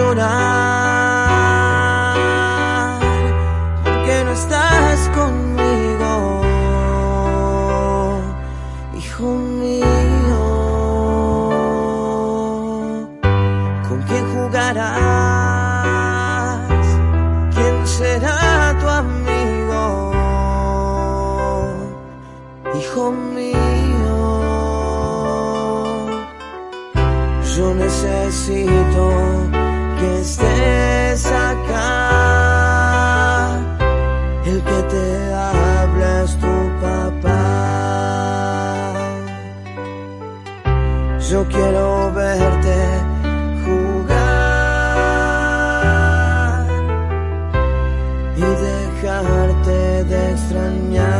Llorar porque no estás conmigo, hijo mío. ¿Con quién jugarás? ¿Quién será tu amigo, hijo mío? Yo necesito que estés acá. El que te habla es tu papá. Yo quiero verte jugar y dejarte de extrañar.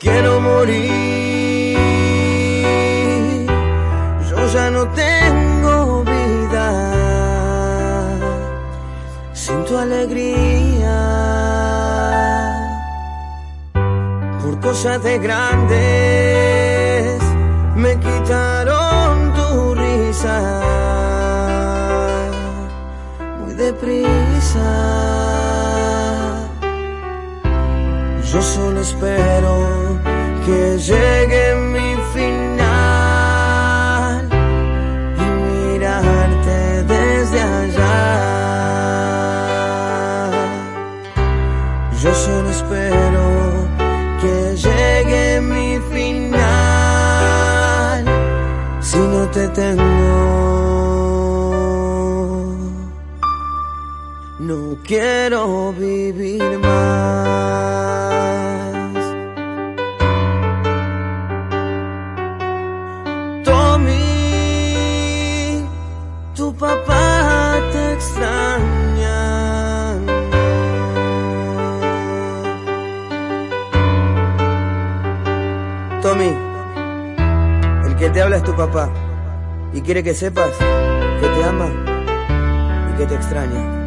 Quiero morir, yo ya no tengo vida sin tu alegría. Por cosas de grandes me quitaron tu risa muy deprisa. Yo solo espero que llegue mi final y mirarte desde allá. Yo solo espero que llegue mi final si no te tengo. No quiero vivir más. Papá te extraña. Tommy, el que te habla es tu papá y quiere que sepas que te ama y que te extraña.